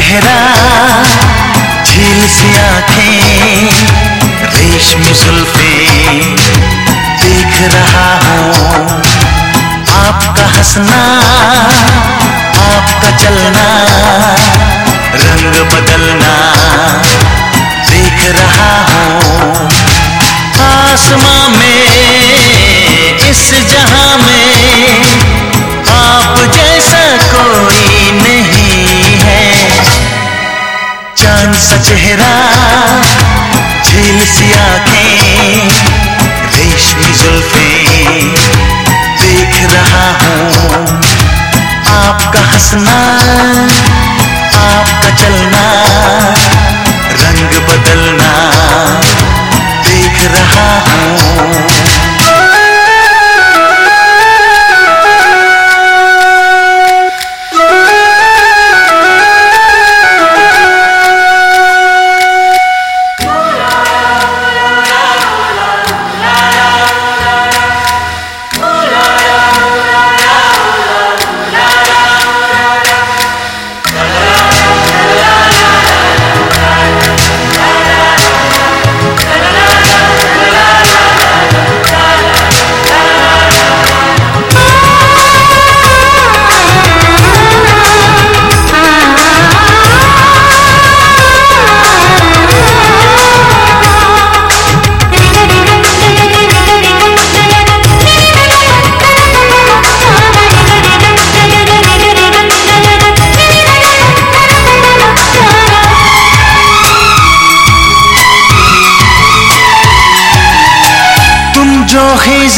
चेहरा झील सी आँखें रेशमी जुल्फे देख रहा हूँ। आपका हंसना आपका चलना चेहरा झील सी आँखें रेशमी जुल्फे देख रहा हूँ आपका हंसना।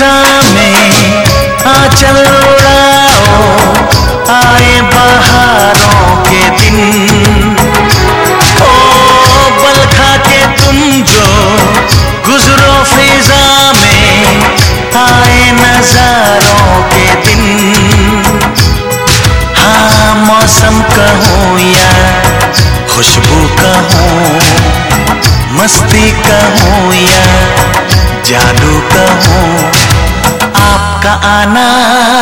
खिजा में आंचल उड़ाओ आए बहारों के दिन। ओ, बल खा के तुम जो गुजरो फिजा में, आए नजारों के दिन। हाँ मौसम कहूँ या खुशबू कहूँ, मस्ती कहूँ या जादू कहूँ आपका आना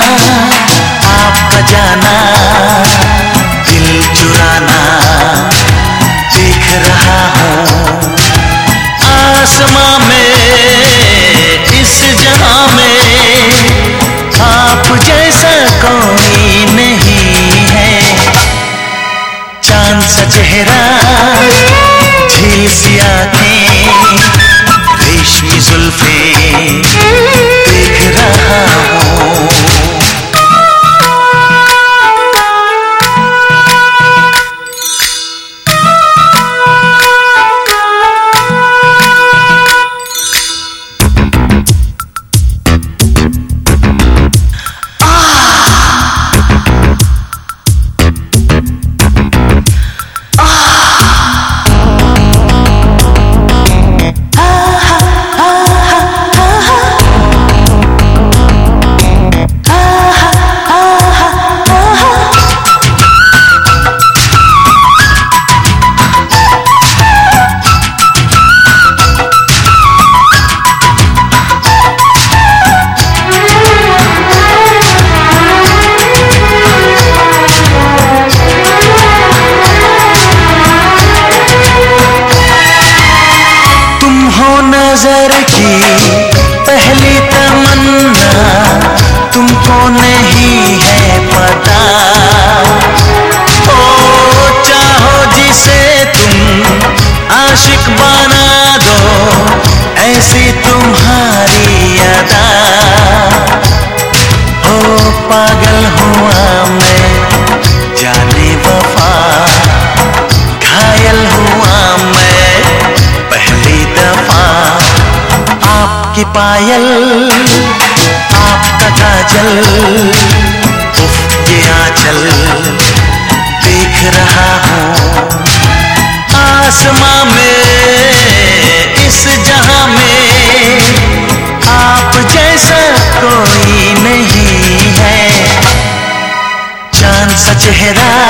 पागल हुआ मैं, जाने वफा, घायल हुआ मैं। पहली दफ़ा आपकी पायल, आपका काजल, उफ आंचल देख रहा हूँ। आसमां में चेहरा